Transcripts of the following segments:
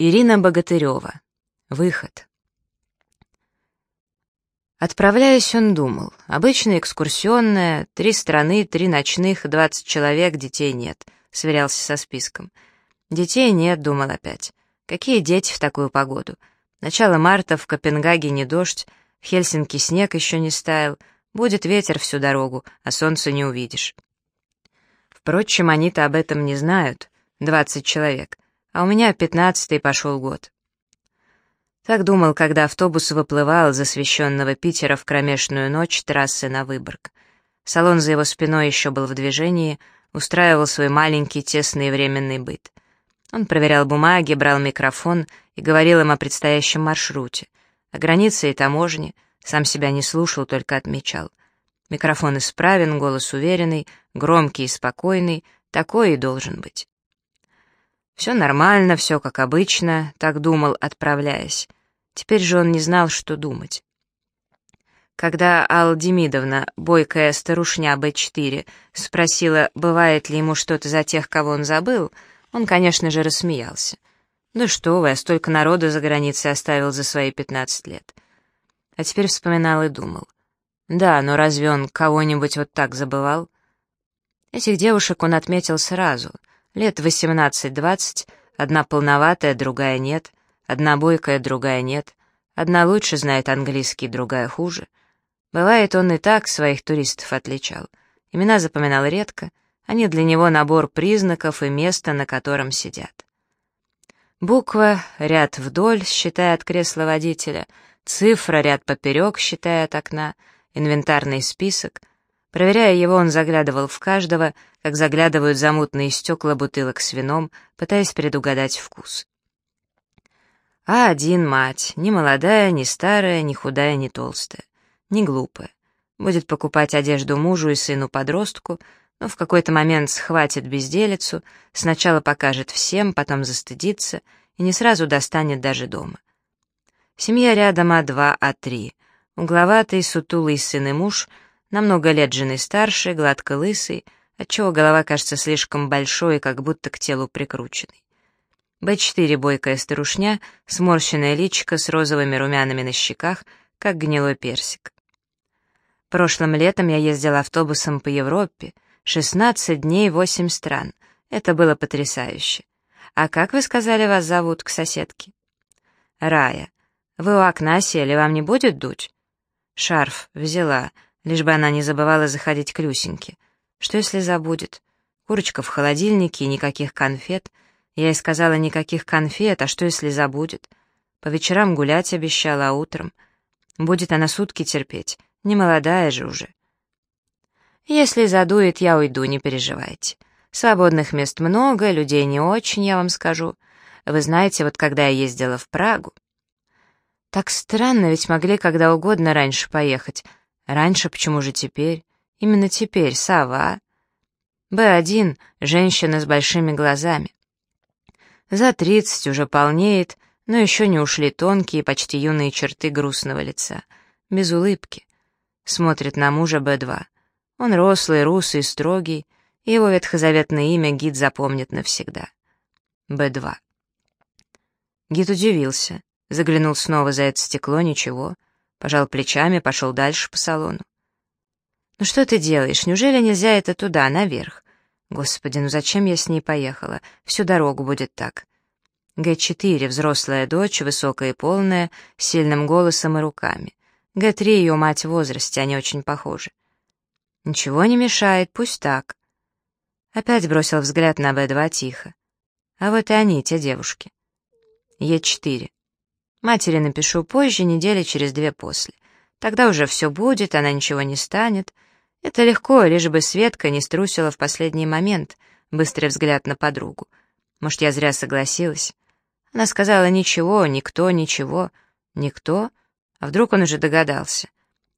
Ирина Богатырева. Выход. Отправляясь, он думал. Обычная экскурсионная, три страны, три ночных, двадцать человек, детей нет. Сверялся со списком. Детей нет, думал опять. Какие дети в такую погоду? Начало марта, в Копенгагене дождь, в Хельсинки снег еще не стаял, будет ветер всю дорогу, а солнца не увидишь. Впрочем, они-то об этом не знают, двадцать человек а у меня пятнадцатый пошел год. Так думал, когда автобус выплывал из освещенного Питера в кромешную ночь трассы на Выборг. Салон за его спиной еще был в движении, устраивал свой маленький тесный временный быт. Он проверял бумаги, брал микрофон и говорил им о предстоящем маршруте, о границе и таможне, сам себя не слушал, только отмечал. Микрофон исправен, голос уверенный, громкий и спокойный, такой и должен быть. Все нормально, все как обычно, так думал, отправляясь. Теперь же он не знал, что думать. Когда Алла бойкая старушня Б4, спросила, бывает ли ему что-то за тех, кого он забыл, он, конечно же, рассмеялся. «Да что вы, я столько народа за границей оставил за свои пятнадцать лет». А теперь вспоминал и думал. «Да, но разве он кого-нибудь вот так забывал?» Этих девушек он отметил сразу — Лет восемнадцать-двадцать, одна полноватая, другая нет, одна бойкая, другая нет, одна лучше знает английский, другая хуже. Бывает, он и так своих туристов отличал. Имена запоминал редко, они для него набор признаков и места, на котором сидят. Буква, ряд вдоль, считая от кресла водителя, цифра, ряд поперек, считая от окна, инвентарный список, Проверяя его, он заглядывал в каждого, как заглядывают замутные стекла бутылок с вином, пытаясь предугадать вкус. А один мать, ни молодая, ни старая, ни худая, ни толстая, ни глупая. Будет покупать одежду мужу и сыну-подростку, но в какой-то момент схватит безделицу, сначала покажет всем, потом застыдится и не сразу достанет даже дома. Семья рядом А2, А3. Угловатый, сутулый сын и муж — намного лет жены старше, гладко лысый, отчего голова кажется слишком большой и как будто к телу прикрученной. Б4 бойкая старушня, сморщенная личико с розовыми румянами на щеках, как гнилой персик. Прошлым летом я ездила автобусом по Европе, 16 дней, 8 стран. Это было потрясающе. А как вы сказали, вас зовут к соседке? Рая. Вы у окна сели, вам не будет дуть? Шарф взяла, лишь бы она не забывала заходить к Люсеньке. Что если забудет? Курочка в холодильнике и никаких конфет. Я ей сказала, никаких конфет, а что если забудет? По вечерам гулять обещала, а утром... Будет она сутки терпеть, не молодая же уже. Если задует, я уйду, не переживайте. Свободных мест много, людей не очень, я вам скажу. Вы знаете, вот когда я ездила в Прагу... Так странно, ведь могли когда угодно раньше поехать, Раньше, почему же теперь? Именно теперь, сова. Б1 — женщина с большими глазами. За тридцать уже полнеет, но еще не ушли тонкие, почти юные черты грустного лица. Без улыбки. Смотрит на мужа Б2. Он рослый, русый, строгий, и его ветхозаветное имя гид запомнит навсегда. Б2. Гид удивился, заглянул снова за это стекло, ничего — Пожал плечами, пошел дальше по салону. «Ну что ты делаешь? Неужели нельзя это туда, наверх? Господи, ну зачем я с ней поехала? Всю дорогу будет так». Г4, взрослая дочь, высокая и полная, с сильным голосом и руками. Г3, ее мать в возрасте, они очень похожи. Ничего не мешает, пусть так. Опять бросил взгляд на Б2 тихо. А вот и они, те девушки. Е4. Матери напишу позже, недели через две после. Тогда уже все будет, она ничего не станет. Это легко, лишь бы Светка не струсила в последний момент. Быстрый взгляд на подругу. Может, я зря согласилась? Она сказала «ничего, никто, ничего». «Никто?» А вдруг он уже догадался?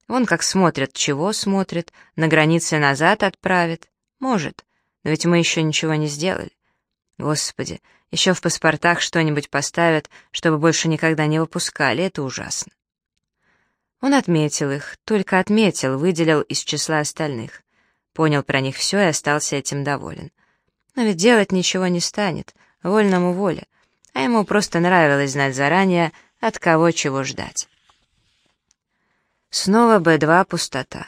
Вон как смотрят, чего смотрит, на границе назад отправит. Может, но ведь мы еще ничего не сделали. Господи, еще в паспортах что-нибудь поставят, чтобы больше никогда не выпускали, это ужасно. Он отметил их, только отметил, выделил из числа остальных. Понял про них все и остался этим доволен. Но ведь делать ничего не станет, вольному воля. а ему просто нравилось знать заранее, от кого чего ждать. Снова Б2 пустота.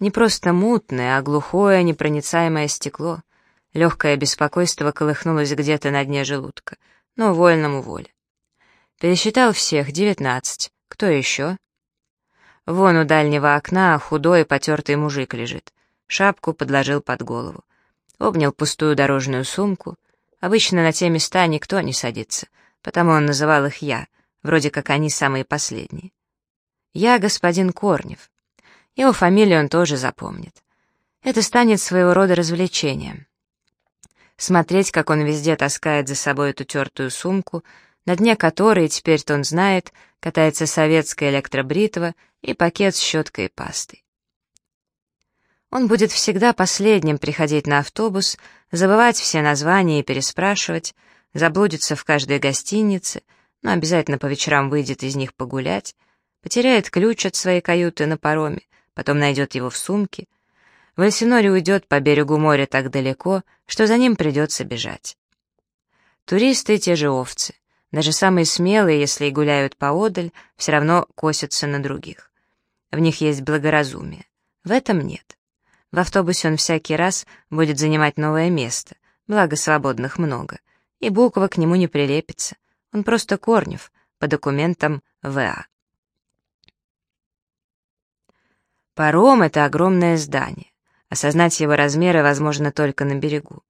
Не просто мутное, а глухое, непроницаемое стекло. Легкое беспокойство колыхнулось где-то на дне желудка, но вольному воле. Пересчитал всех, девятнадцать. Кто еще? Вон у дальнего окна худой потертый мужик лежит. Шапку подложил под голову. Обнял пустую дорожную сумку. Обычно на те места никто не садится, потому он называл их «я», вроде как они самые последние. «Я господин Корнев». Его фамилию он тоже запомнит. Это станет своего рода развлечением. Смотреть, как он везде таскает за собой эту тертую сумку, на дне которой, теперь-то он знает, катается советская электробритва и пакет с щеткой и пастой. Он будет всегда последним приходить на автобус, забывать все названия и переспрашивать, заблудится в каждой гостинице, но обязательно по вечерам выйдет из них погулять, потеряет ключ от своей каюты на пароме, потом найдет его в сумке. В Эльсиноре уйдет по берегу моря так далеко, что за ним придется бежать. Туристы — те же овцы. Даже самые смелые, если и гуляют поодаль, все равно косятся на других. В них есть благоразумие. В этом нет. В автобусе он всякий раз будет занимать новое место, благо свободных много, и буква к нему не прилепится. Он просто Корнев, по документам ВА. Паром — это огромное здание. Осознать его размеры возможно только на берегу.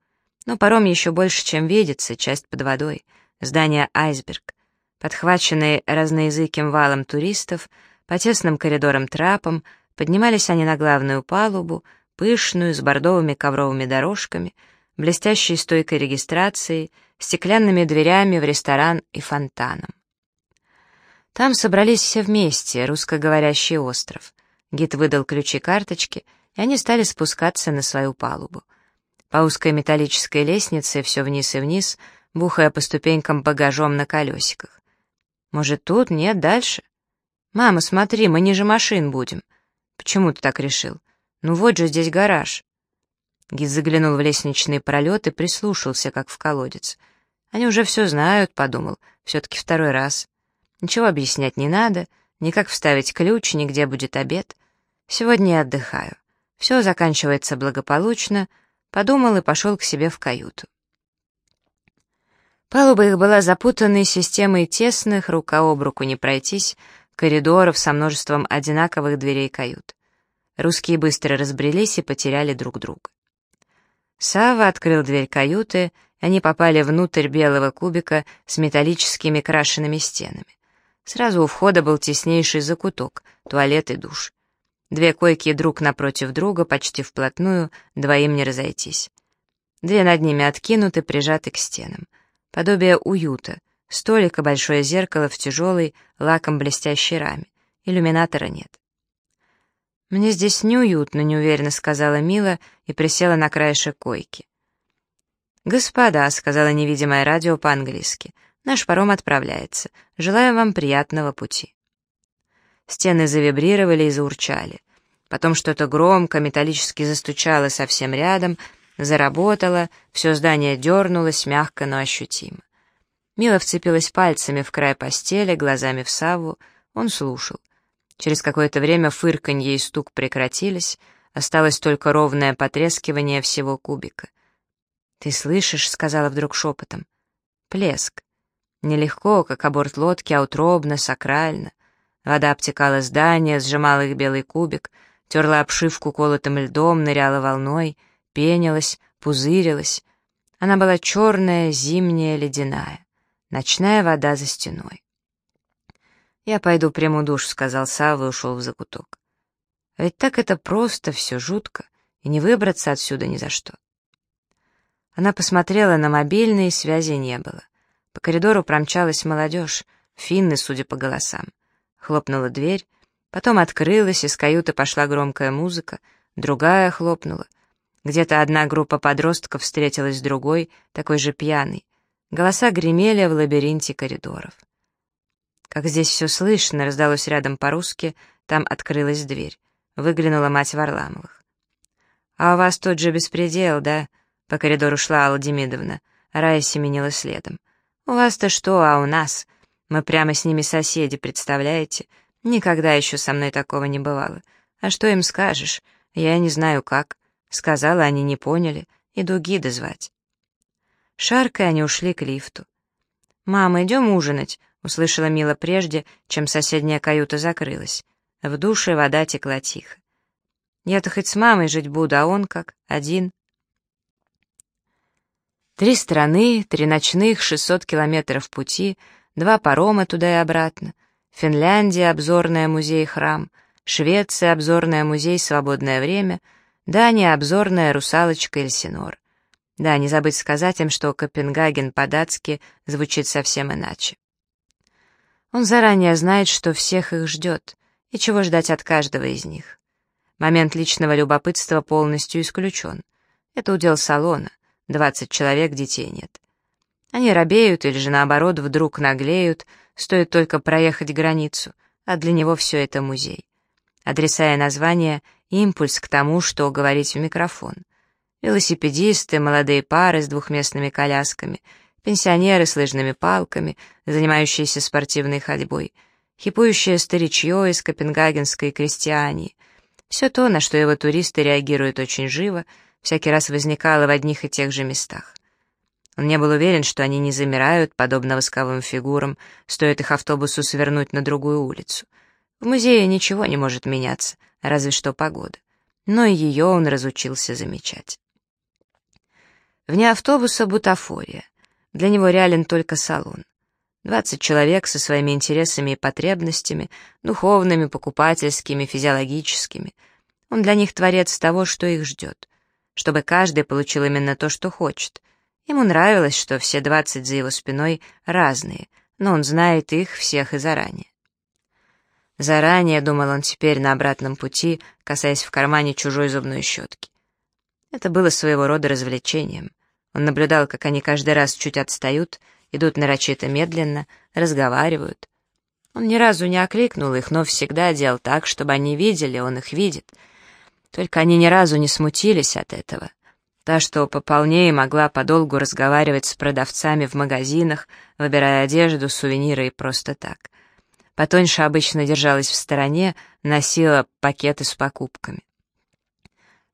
Но паром еще больше, чем видится, часть под водой. Здание «Айсберг». Подхваченные разноязыким валом туристов, по тесным коридорам-трапам, поднимались они на главную палубу, пышную, с бордовыми ковровыми дорожками, блестящей стойкой регистрации, стеклянными дверями в ресторан и фонтаном. Там собрались все вместе, русскоговорящий остров. Гид выдал ключи-карточки, и они стали спускаться на свою палубу. По узкой металлической лестнице все вниз и вниз, бухая по ступенькам багажом на колесиках. «Может, тут? Нет, дальше?» «Мама, смотри, мы ниже машин будем». «Почему ты так решил?» «Ну вот же здесь гараж». Гид заглянул в лестничный пролет и прислушался, как в колодец. «Они уже все знают», — подумал, — «все-таки второй раз». Ничего объяснять не надо, ни как вставить ключ, ни где будет обед. Сегодня я отдыхаю. Все заканчивается благополучно, подумал и пошел к себе в каюту. Палуба их была запутанной системой тесных, рука об руку не пройтись, коридоров со множеством одинаковых дверей кают. Русские быстро разбрелись и потеряли друг друга. Сава открыл дверь каюты, и они попали внутрь белого кубика с металлическими крашенными стенами. Сразу у входа был теснейший закуток, туалет и душ. Две койки друг напротив друга, почти вплотную, двоим не разойтись. Две над ними откинуты, прижаты к стенам. Подобие уюта. Столик и большое зеркало в тяжелой, лаком блестящей раме. Иллюминатора нет. «Мне здесь неуютно», — неуверенно сказала Мила и присела на краешек койки. «Господа», — сказала невидимое радио по-английски, — «наш паром отправляется. Желаю вам приятного пути». Стены завибрировали и заурчали. Потом что-то громко, металлически застучало совсем рядом, заработало, все здание дернулось, мягко, но ощутимо. Мила вцепилась пальцами в край постели, глазами в Савву. Он слушал. Через какое-то время фырканье и стук прекратились, осталось только ровное потрескивание всего кубика. «Ты слышишь?» — сказала вдруг шепотом. «Плеск. Нелегко, как о борт лодки, а утробно, сакрально. Вода обтекала здание, сжимала их белый кубик, терла обшивку колотым льдом, ныряла волной, пенилась, пузырилась. Она была черная, зимняя, ледяная. Ночная вода за стеной. «Я пойду приму душ», — сказал Савва и ушел в закуток. Ведь так это просто, все жутко, и не выбраться отсюда ни за что. Она посмотрела на мобильный, связи не было. По коридору промчалась молодежь, финны, судя по голосам. Хлопнула дверь, потом открылась, из каюты пошла громкая музыка, другая хлопнула. Где-то одна группа подростков встретилась с другой, такой же пьяной. Голоса гремели в лабиринте коридоров. «Как здесь все слышно», — раздалось рядом по-русски, там открылась дверь. Выглянула мать Варламовых. «А у вас тут же беспредел, да?» По коридору шла Алла Демидовна. Рая семенила следом. У вас-то что, а у нас? Мы прямо с ними соседи, представляете? Никогда еще со мной такого не бывало. А что им скажешь? Я не знаю как. Сказала, они не поняли. Иду гида звать. Шаркой они ушли к лифту. «Мама, идем ужинать», — услышала Мила прежде, чем соседняя каюта закрылась. В душе вода текла тихо. «Я-то хоть с мамой жить буду, а он как? Один?» Три страны, три ночных, 600 километров пути, два парома туда и обратно. Финляндия — обзорная музей-храм, Швеция — обзорная музей «Свободное время», Дания — обзорная русалочка Эльсинор. Да, не забыть сказать им, что Копенгаген по-датски звучит совсем иначе. Он заранее знает, что всех их ждет, и чего ждать от каждого из них. Момент личного любопытства полностью исключен. Это удел салона. 20 человек, детей нет. Они робеют или же наоборот вдруг наглеют, стоит только проехать границу, а для него все это музей. Адреса и названия — импульс к тому, что говорить в микрофон. Велосипедисты, молодые пары с двухместными колясками, пенсионеры с лыжными палками, занимающиеся спортивной ходьбой, хипующее старичье из копенгагенской крестьянии. Все то, на что его туристы реагируют очень живо, всякий раз возникало в одних и тех же местах. Он не был уверен, что они не замирают, подобно восковым фигурам, стоит их автобусу свернуть на другую улицу. В музее ничего не может меняться, разве что погода. Но и ее он разучился замечать. Вне автобуса бутафория. Для него реален только салон. Двадцать человек со своими интересами и потребностями, духовными, покупательскими, физиологическими. Он для них творец того, что их ждет. Чтобы каждый получил именно то, что хочет. Ему нравилось, что все двадцать за его спиной разные, но он знает их всех и заранее. Заранее, думал он теперь на обратном пути, касаясь в кармане чужой зубной щетки. Это было своего рода развлечением. Он наблюдал, как они каждый раз чуть отстают, идут нарочито медленно, разговаривают. Он ни разу не окликнул их, но всегда делал так, чтобы они видели, он их видит. Только они ни разу не смутились от этого. Та, что пополнее, могла подолгу разговаривать с продавцами в магазинах, выбирая одежду, сувениры и просто так. Потоньше обычно держалась в стороне, носила пакеты с покупками.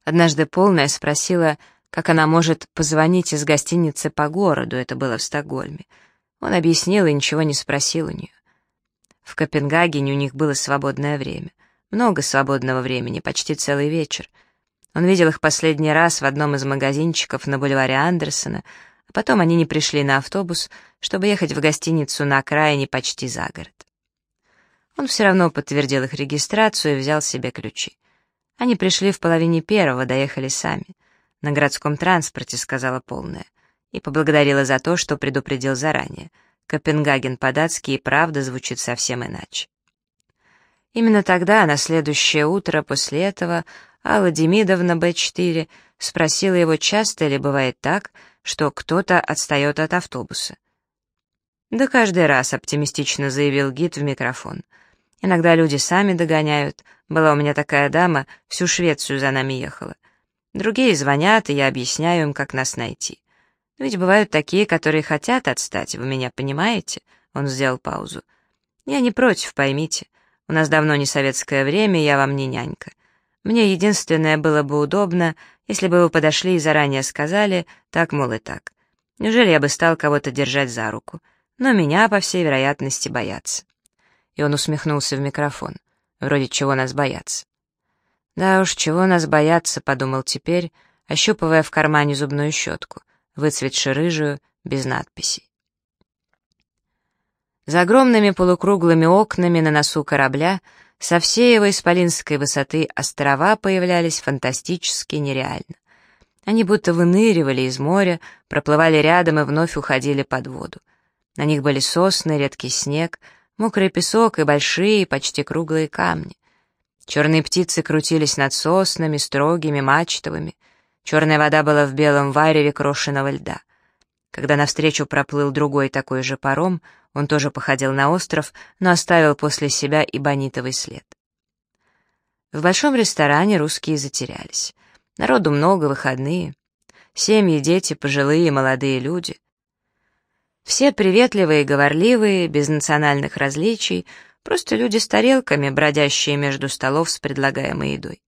Однажды полная спросила, как она может позвонить из гостиницы по городу, это было в Стокгольме. Он объяснил и ничего не спросил у нее. В Копенгагене у них было свободное время. Много свободного времени, почти целый вечер. Он видел их последний раз в одном из магазинчиков на бульваре Андерсона, а потом они не пришли на автобус, чтобы ехать в гостиницу на окраине почти за город. Он все равно подтвердил их регистрацию и взял себе ключи. Они пришли в половине первого, доехали сами. На городском транспорте, сказала полная. И поблагодарила за то, что предупредил заранее. Копенгаген по-датски и правда звучит совсем иначе. Именно тогда, на следующее утро после этого, Алла Демидовна, Б4, спросила его, часто ли бывает так, что кто-то отстает от автобуса. «Да каждый раз», — оптимистично заявил гид в микрофон. «Иногда люди сами догоняют, была у меня такая дама, всю Швецию за нами ехала. Другие звонят, и я объясняю им, как нас найти. ведь бывают такие, которые хотят отстать, вы меня понимаете?» Он сделал паузу. «Я не против, поймите. У нас давно не советское время, я вам не нянька. Мне единственное было бы удобно, если бы вы подошли и заранее сказали, так, мол, и так. Неужели я бы стал кого-то держать за руку? Но меня, по всей вероятности, боятся». И он усмехнулся в микрофон. Вроде чего нас боятся. Да уж, чего нас бояться, подумал теперь, ощупывая в кармане зубную щетку, выцветши рыжую, без надписей. За огромными полукруглыми окнами на носу корабля со всей его исполинской высоты острова появлялись фантастически нереально. Они будто выныривали из моря, проплывали рядом и вновь уходили под воду. На них были сосны, редкий снег — мокрый песок и большие, почти круглые камни. Черные птицы крутились над соснами, строгими, мачтовыми. Черная вода была в белом вареве крошеного льда. Когда навстречу проплыл другой такой же паром, он тоже походил на остров, но оставил после себя и бонитовый след. В большом ресторане русские затерялись. Народу много, выходные. Семьи, дети, пожилые молодые люди. Все приветливые говорливые, без национальных различий, просто люди с тарелками, бродящие между столов с предлагаемой едой.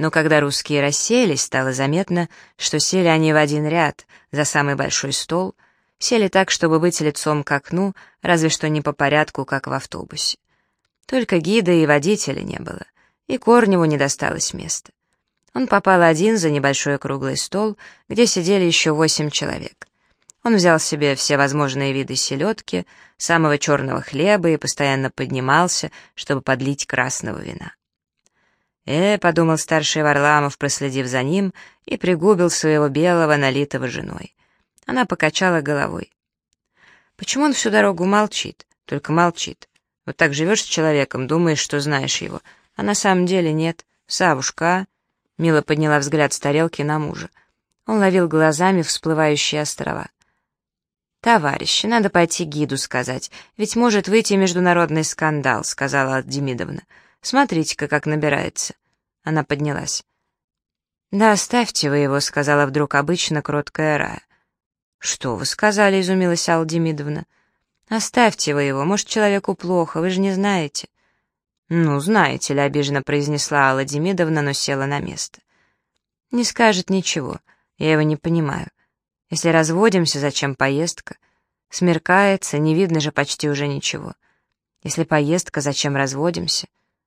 Но когда русские расселись, стало заметно, что сели они в один ряд, за самый большой стол, сели так, чтобы быть лицом к окну, разве что не по порядку, как в автобусе. Только гида и водителя не было, и Корневу не досталось места. Он попал один за небольшой круглый стол, где сидели еще восемь человек. Он взял себе все возможные виды селедки, самого черного хлеба и постоянно поднимался, чтобы подлить красного вина. «Э», — подумал старший Варламов, проследив за ним, и пригубил своего белого, налитого женой. Она покачала головой. «Почему он всю дорогу молчит? Только молчит. Вот так живешь с человеком, думаешь, что знаешь его, а на самом деле нет. Савушка, а?» Мила подняла взгляд с тарелки на мужа. Он ловил глазами всплывающие острова. «Товарищи, надо пойти гиду сказать, ведь может выйти международный скандал», — сказала Демидовна. «Смотрите-ка, как набирается». Она поднялась. «Да оставьте вы его», — сказала вдруг обычно кроткая Рая. «Что вы сказали?» — изумилась Алла Демидовна. «Оставьте вы его, может, человеку плохо, вы же не знаете». «Ну, знаете ли», — обиженно произнесла Алла Демидовна, но села на место. «Не скажет ничего, я его не понимаю. Если разводимся, зачем поездка? Смеркается, не видно же почти уже ничего. Если поездка, зачем разводимся?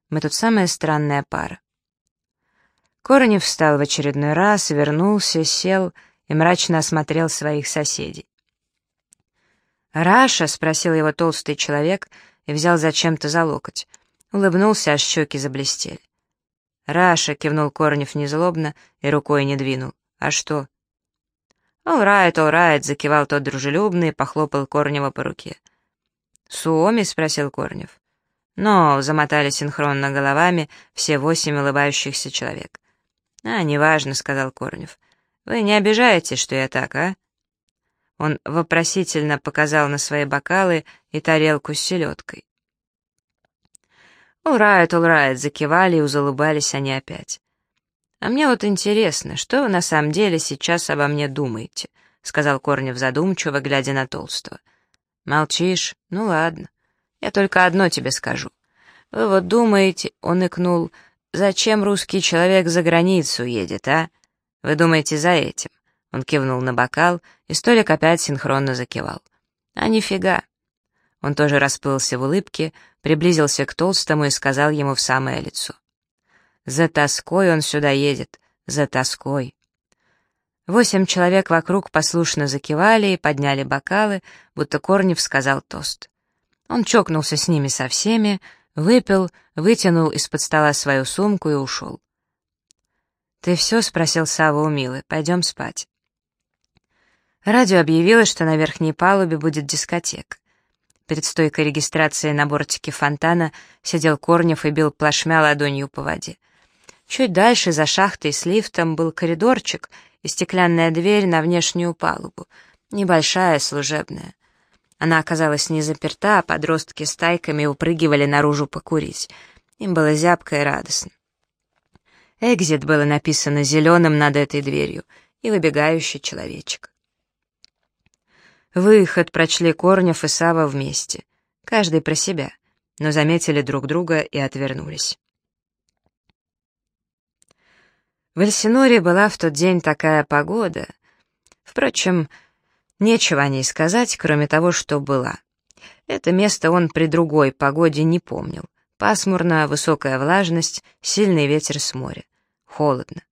Мы тут самая странная пара. Корнев встал в очередной раз, вернулся, сел и мрачно осмотрел своих соседей. «Раша?» — спросил его толстый человек и взял зачем-то за локоть. Улыбнулся, аж щеки заблестели. «Раша!» — кивнул Корнев незлобно и рукой не двинул. «А что?» «Олрайт, олрайт», — закивал тот дружелюбно и похлопал Корнева по руке. «Суоми?» — спросил Корнев. «Но», — замотали синхронно головами все восемь улыбающихся человек. «А, неважно», — сказал Корнев. «Вы не обижаетесь, что я так, а?» Он вопросительно показал на свои бокалы и тарелку с селедкой. «Олрайт, олрайт», — закивали и узалыбались они опять. «А мне вот интересно, что вы на самом деле сейчас обо мне думаете?» — сказал Корнев задумчиво, глядя на Толстого. «Молчишь? Ну ладно. Я только одно тебе скажу. Вы вот думаете, — он икнул, — зачем русский человек за границу едет, а? Вы думаете за этим?» Он кивнул на бокал, и столик опять синхронно закивал. «А нифига!» Он тоже расплылся в улыбке, приблизился к Толстому и сказал ему в самое лицо. За тоской он сюда едет, за тоской. Восемь человек вокруг послушно закивали и подняли бокалы, будто Корнев сказал тост. Он чокнулся с ними со всеми, выпил, вытянул из-под стола свою сумку и ушел. «Ты все?» — спросил Сава у Милы. «Пойдем спать». Радио объявило, что на верхней палубе будет дискотека. Перед стойкой регистрации на бортике фонтана сидел Корнев и бил плашмя ладонью по воде. Чуть дальше, за шахтой с лифтом, был коридорчик и стеклянная дверь на внешнюю палубу, небольшая, служебная. Она оказалась не заперта, а подростки с тайками упрыгивали наружу покурить. Им было зябко и радостно. «Экзит» было написано зеленым над этой дверью и выбегающий человечек. Выход прочли Корнев и Сава вместе, каждый про себя, но заметили друг друга и отвернулись. В Эльсиноре была в тот день такая погода. Впрочем, нечего о ней сказать, кроме того, что была. Это место он при другой погоде не помнил. Пасмурно, высокая влажность, сильный ветер с моря. Холодно.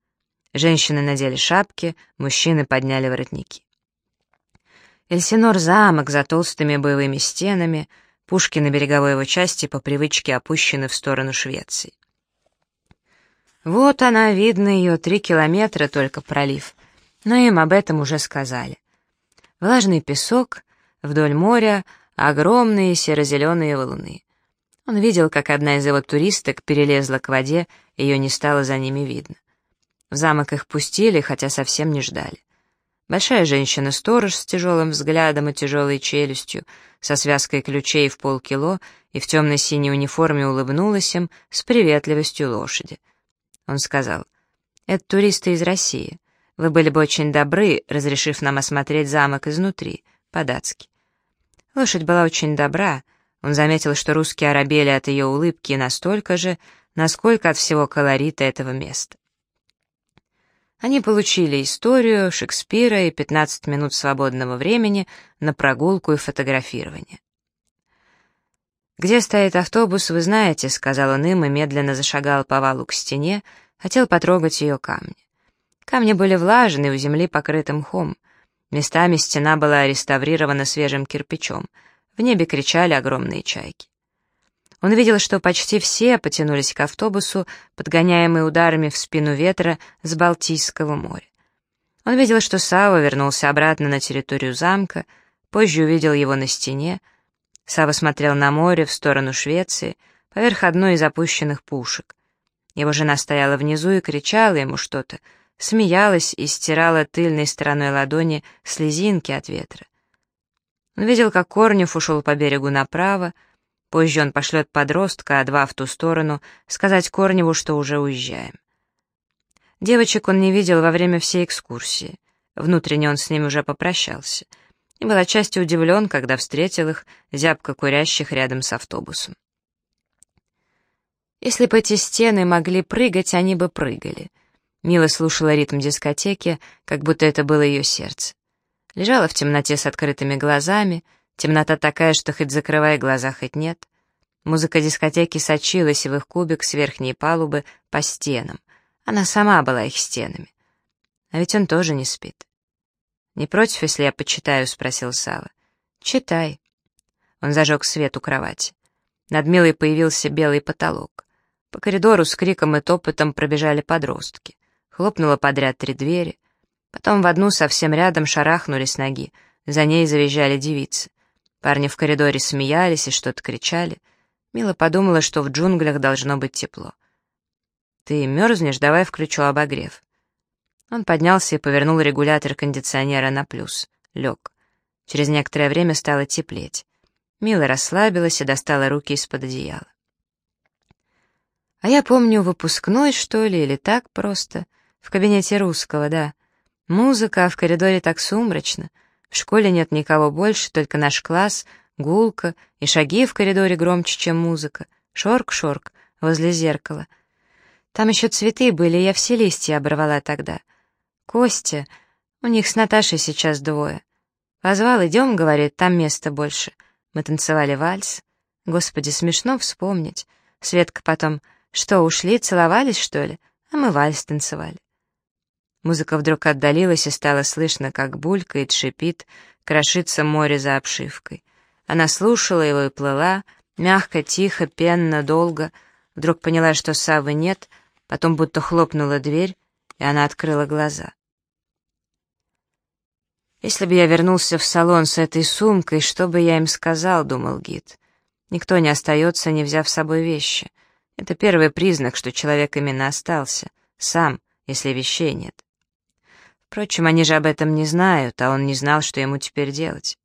Женщины надели шапки, мужчины подняли воротники. Эльсинор — замок за толстыми боевыми стенами, пушки на береговой его части по привычке опущены в сторону Швеции. Вот она, видно ее, три километра только пролив. Но им об этом уже сказали. Влажный песок, вдоль моря огромные серо-зеленые валуны. Он видел, как одна из его туристок перелезла к воде, ее не стало за ними видно. В замок их пустили, хотя совсем не ждали. Большая женщина-сторож с тяжелым взглядом и тяжелой челюстью, со связкой ключей в полкило и в темно-синей униформе улыбнулась им с приветливостью лошади — он сказал, «Это туристы из России. Вы были бы очень добры, разрешив нам осмотреть замок изнутри, по-датски». Лошадь была очень добра. Он заметил, что русские оробели от ее улыбки настолько же, насколько от всего колорита этого места. Они получили историю, Шекспира и 15 минут свободного времени на прогулку и фотографирование. «Где стоит автобус, вы знаете», — сказал он им и медленно зашагал по валу к стене, хотел потрогать ее камни. Камни были влажные, у земли покрыты мхом. Местами стена была реставрирована свежим кирпичом. В небе кричали огромные чайки. Он видел, что почти все потянулись к автобусу, подгоняемые ударами в спину ветра с Балтийского моря. Он видел, что Сава вернулся обратно на территорию замка, позже увидел его на стене. Сава смотрел на море в сторону Швеции, поверх одной из опущенных пушек. Его жена стояла внизу и кричала ему что-то, смеялась и стирала тыльной стороной ладони слезинки от ветра. Он видел, как Корнев ушел по берегу направо, Позже он пошлет подростка, а два в ту сторону, сказать Корневу, что уже уезжаем. Девочек он не видел во время всей экскурсии. Внутренне он с ними уже попрощался. И был отчасти удивлен, когда встретил их, зябко курящих рядом с автобусом. Если бы эти стены могли прыгать, они бы прыгали. Мила слушала ритм дискотеки, как будто это было ее сердце. Лежала в темноте с открытыми глазами — Темнота такая, что хоть закрывай глаза, хоть нет. Музыка дискотеки сочилась в их кубик с верхней палубы по стенам. Она сама была их стенами. А ведь он тоже не спит. «Не против, если я почитаю?» — спросил Сава. «Читай». Он зажег свет у кровати. Над Милой появился белый потолок. По коридору с криком и топотом пробежали подростки. Хлопнуло подряд три двери. Потом в одну совсем рядом шарахнули с ноги. За ней завизжали девицы. Парни в коридоре смеялись и что-то кричали. Мила подумала, что в джунглях должно быть тепло. «Ты мерзнешь? Давай включу обогрев». Он поднялся и повернул регулятор кондиционера на плюс. Лег. Через некоторое время стало теплеть. Мила расслабилась и достала руки из-под одеяла. А я помню выпускной, что ли, или так просто. В кабинете русского, да. Музыка, а в коридоре так сумрачно. В школе нет никого больше, только наш класс, гулка, и шаги в коридоре громче, чем музыка. Шорк-шорк, возле зеркала. Там еще цветы были, я все листья оборвала тогда. Костя, у них с Наташей сейчас двое. Позвал, идем, говорит, там места больше. Мы танцевали вальс. Господи, смешно вспомнить. Светка потом, что, ушли, целовались, что ли? А мы вальс танцевали. Музыка вдруг отдалилась, и стало слышно, как булькает, шипит, крошится море за обшивкой. Она слушала его и плыла, мягко, тихо, пенно, долго. Вдруг поняла, что Савы нет, потом будто хлопнула дверь, и она открыла глаза. «Если бы я вернулся в салон с этой сумкой, что бы я им сказал?» — думал гид. «Никто не остается, не взяв с собой вещи. Это первый признак, что человек именно остался, сам, если вещей нет». Впрочем, они же об этом не знают, а он не знал, что ему теперь делать.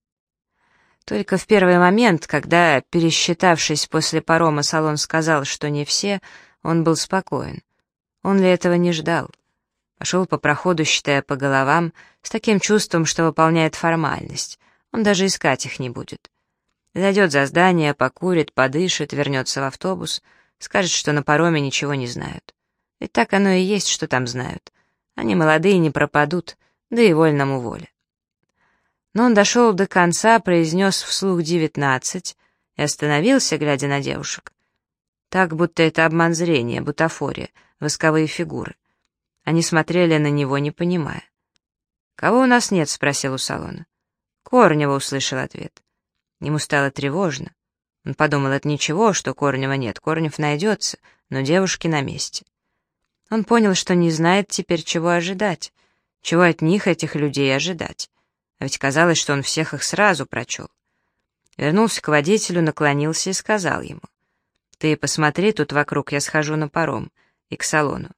Только в первый момент, когда, пересчитавшись после парома, салон сказал, что не все, он был спокоен. Он ли этого не ждал? Пошел по проходу, считая по головам, с таким чувством, что выполняет формальность. Он даже искать их не будет. Зайдет за здание, покурит, подышит, вернется в автобус, скажет, что на пароме ничего не знают. Ведь так оно и есть, что там знают. Они молодые не пропадут, да и вольному воле. Но он дошел до конца, произнес вслух девятнадцать и остановился, глядя на девушек. Так, будто это обман зрения, бутафория, восковые фигуры. Они смотрели на него, не понимая. «Кого у нас нет?» — спросил у салона. Корнева услышал ответ. Ему стало тревожно. Он подумал, это ничего, что Корнева нет, Корнев найдется, но девушки на месте. Он понял, что не знает теперь, чего ожидать, чего от них, этих людей, ожидать. А ведь казалось, что он всех их сразу прочел. Вернулся к водителю, наклонился и сказал ему. «Ты посмотри, тут вокруг я схожу на паром и к салону.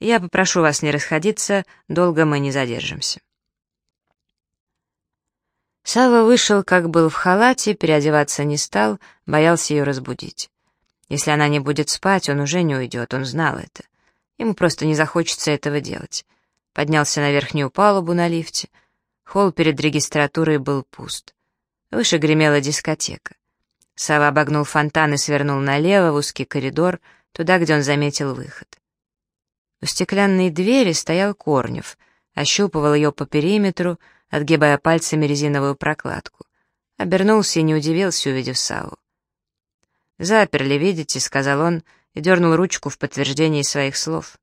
Я попрошу вас не расходиться, долго мы не задержимся». Сава вышел, как был в халате, переодеваться не стал, боялся ее разбудить. Если она не будет спать, он уже не уйдет, он знал это. Ему просто не захочется этого делать. Поднялся на верхнюю палубу на лифте. Холл перед регистратурой был пуст. Выше гремела дискотека. Сава обогнул фонтан и свернул налево в узкий коридор, туда, где он заметил выход. У стеклянной двери стоял Корнев, ощупывал ее по периметру, отгибая пальцами резиновую прокладку. Обернулся и не удивился, увидев Саву. «Заперли, видите», — сказал он, и дернул ручку в подтверждении своих слов.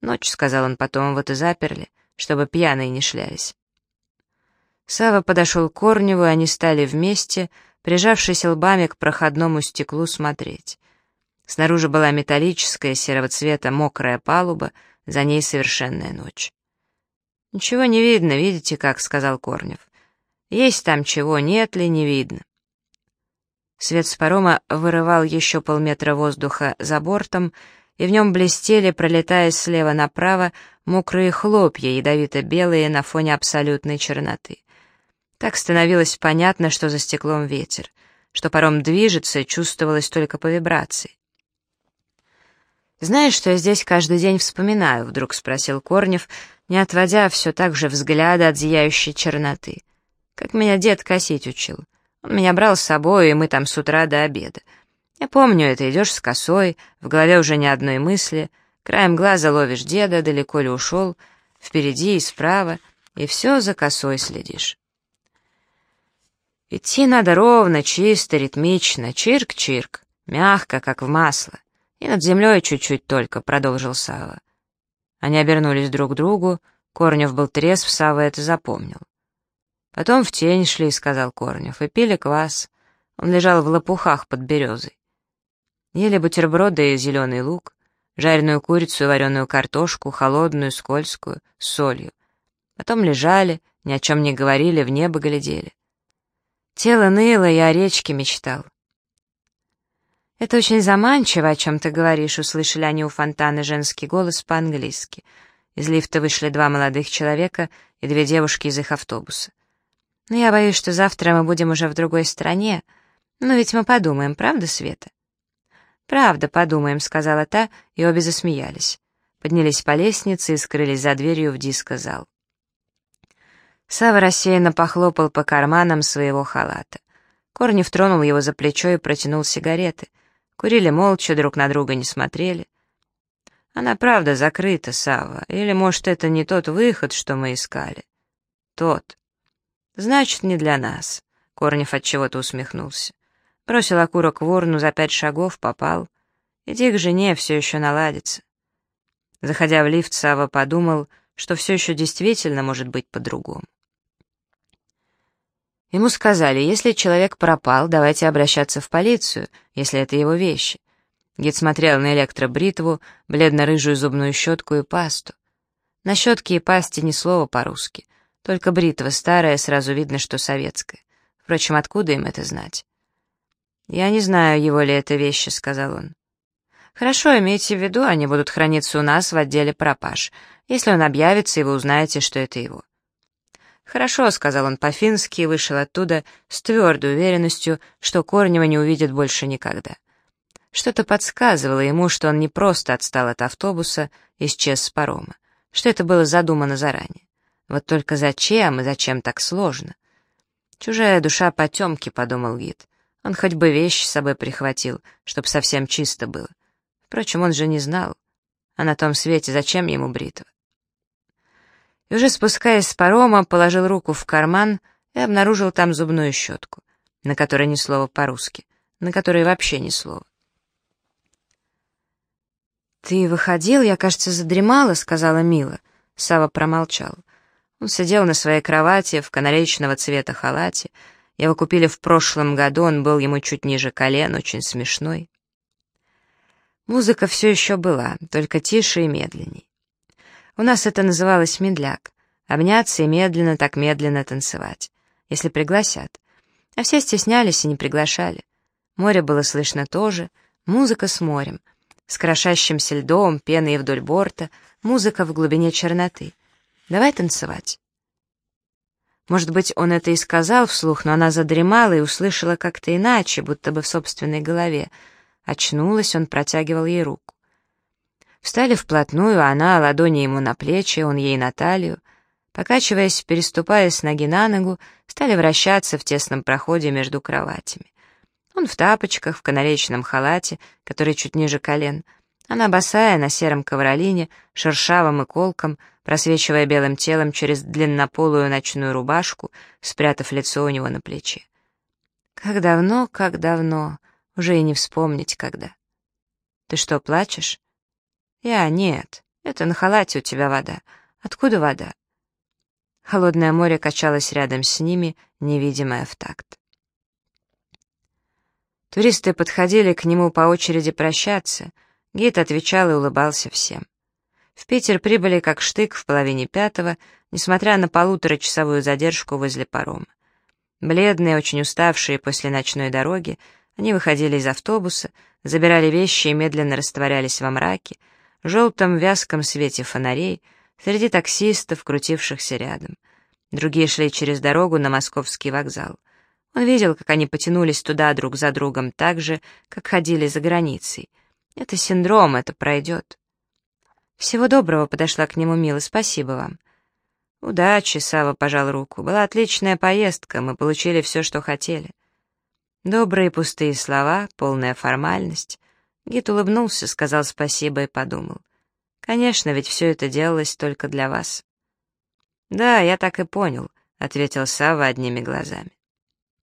«Ночь», — сказал он потом, — «вот и заперли, чтобы пьяные не шлялись». Сава подошел к Корневу, и они стали вместе, прижавшись лбами к проходному стеклу, смотреть. Снаружи была металлическая, серого цвета, мокрая палуба, за ней совершенная ночь. «Ничего не видно, видите, как», — сказал Корнев. «Есть там чего, нет ли, не видно». Свет с парома вырывал еще полметра воздуха за бортом, и в нем блестели, пролетая слева направо, мокрые хлопья, ядовито-белые на фоне абсолютной черноты. Так становилось понятно, что за стеклом ветер, что паром движется, чувствовалось только по вибрации. «Знаешь, что я здесь каждый день вспоминаю?» — вдруг спросил Корнев, не отводя все так же взгляда от зияющей черноты. «Как меня дед косить учил. Он меня брал с собой, и мы там с утра до обеда. Я помню это, идешь с косой, в голове уже ни одной мысли, краем глаза ловишь деда, далеко ли ушел, впереди и справа, и все за косой следишь. Идти надо ровно, чисто, ритмично, чирк-чирк, мягко, как в масло. И над землей чуть-чуть только, — продолжил Сава. Они обернулись друг к другу, Корнев был трезв, Сава это запомнил. Потом в тень шли, — сказал Корнев, — и пили квас. Он лежал в лопухах под березой. Ели бутерброды и зеленый лук, жареную курицу и вареную картошку, холодную, скользкую, с солью. Потом лежали, ни о чем не говорили, в небо глядели. Тело ныло, я о речке мечтал. «Это очень заманчиво, о чем ты говоришь», — услышали они у фонтана женский голос по-английски. Из лифта вышли два молодых человека и две девушки из их автобуса. «Но я боюсь, что завтра мы будем уже в другой стране. Но ведь мы подумаем, правда, Света?» «Правда, подумаем», — сказала та, и обе засмеялись. Поднялись по лестнице и скрылись за дверью в диско-зал. Сава рассеянно похлопал по карманам своего халата. Корнев тронул его за плечо и протянул сигареты. Курили молча, друг на друга не смотрели. Она правда закрыта, Сава, или, может, это не тот выход, что мы искали? Тот. Значит, не для нас. Корнев от чего-то усмехнулся. Бросил окурок в урну, за пять шагов попал. Иди к жене, все еще наладится. Заходя в лифт, Сава подумал, что все еще действительно может быть по-другому. Ему сказали, если человек пропал, давайте обращаться в полицию, если это его вещи. Гид смотрел на электробритву, бледно-рыжую зубную щетку и пасту. На щетке и пасте ни слова по-русски. Только бритва старая, сразу видно, что советская. Впрочем, откуда им это знать? «Я не знаю, его ли это вещи», — сказал он. «Хорошо, имейте в виду, они будут храниться у нас в отделе пропаж. Если он объявится, и вы узнаете, что это его». «Хорошо», — сказал он по-фински и вышел оттуда с твердой уверенностью, что Корнева не увидит больше никогда. Что-то подсказывало ему, что он не просто отстал от автобуса, исчез с парома, что это было задумано заранее. Вот только зачем и зачем так сложно? «Чужая душа потемки», — подумал гид. Он хоть бы вещи с собой прихватил, чтоб совсем чисто было. Впрочем, он же не знал. А на том свете зачем ему бритва? и уже спускаясь с парома, положил руку в карман и обнаружил там зубную щетку, на которой ни слова по-русски, на которой вообще ни слова. «Ты выходил, я, кажется, задремала», — сказала Мила. Сава промолчал. Он сидел на своей кровати в канаречного цвета халате. Его купили в прошлом году, он был ему чуть ниже колен, очень смешной. Музыка все еще была, только тише и медленней. У нас это называлось медляк. Обняться и медленно, так медленно танцевать. Если пригласят. А все стеснялись и не приглашали. Море было слышно тоже, музыка с морем. С крошащимся льдом, пеной вдоль борта, музыка в глубине черноты. Давай танцевать. Может быть, он это и сказал вслух, но она задремала и услышала как-то иначе, будто бы в собственной голове. Очнулась, он протягивал ей руку. Встали вплотную, она ладони ему на плечи, он ей на талию. покачиваясь, переступая с ноги на ногу, стали вращаться в тесном проходе между кроватями. Он в тапочках, в канаречном халате, который чуть ниже колен. Она босая на сером ковролине, шершавым и колком, просвечивая белым телом через длиннополую ночную рубашку, спрятав лицо у него на плече. Как давно, как давно, уже и не вспомнить когда. Ты что, плачешь? Я нет, это на халате у тебя вода. Откуда вода? Холодное море качалось рядом с ними, невидимое в такт. Туристы подходили к нему по очереди прощаться. Гид отвечал и улыбался всем. В Питер прибыли как штык в половине пятого, несмотря на полуторачасовую задержку возле парома. Бледные, очень уставшие после ночной дороги, они выходили из автобуса, забирали вещи и медленно растворялись во мраке, желтом вязком свете фонарей, среди таксистов, крутившихся рядом. Другие шли через дорогу на московский вокзал. Он видел, как они потянулись туда друг за другом так же, как ходили за границей. Это синдром, это пройдет. «Всего доброго», — подошла к нему Мила, — «спасибо вам». «Удачи», — Сава пожал руку. «Была отличная поездка, мы получили все, что хотели». Добрые пустые слова, полная формальность. Гит улыбнулся, сказал спасибо и подумал. «Конечно, ведь все это делалось только для вас». «Да, я так и понял», — ответил Сава одними глазами.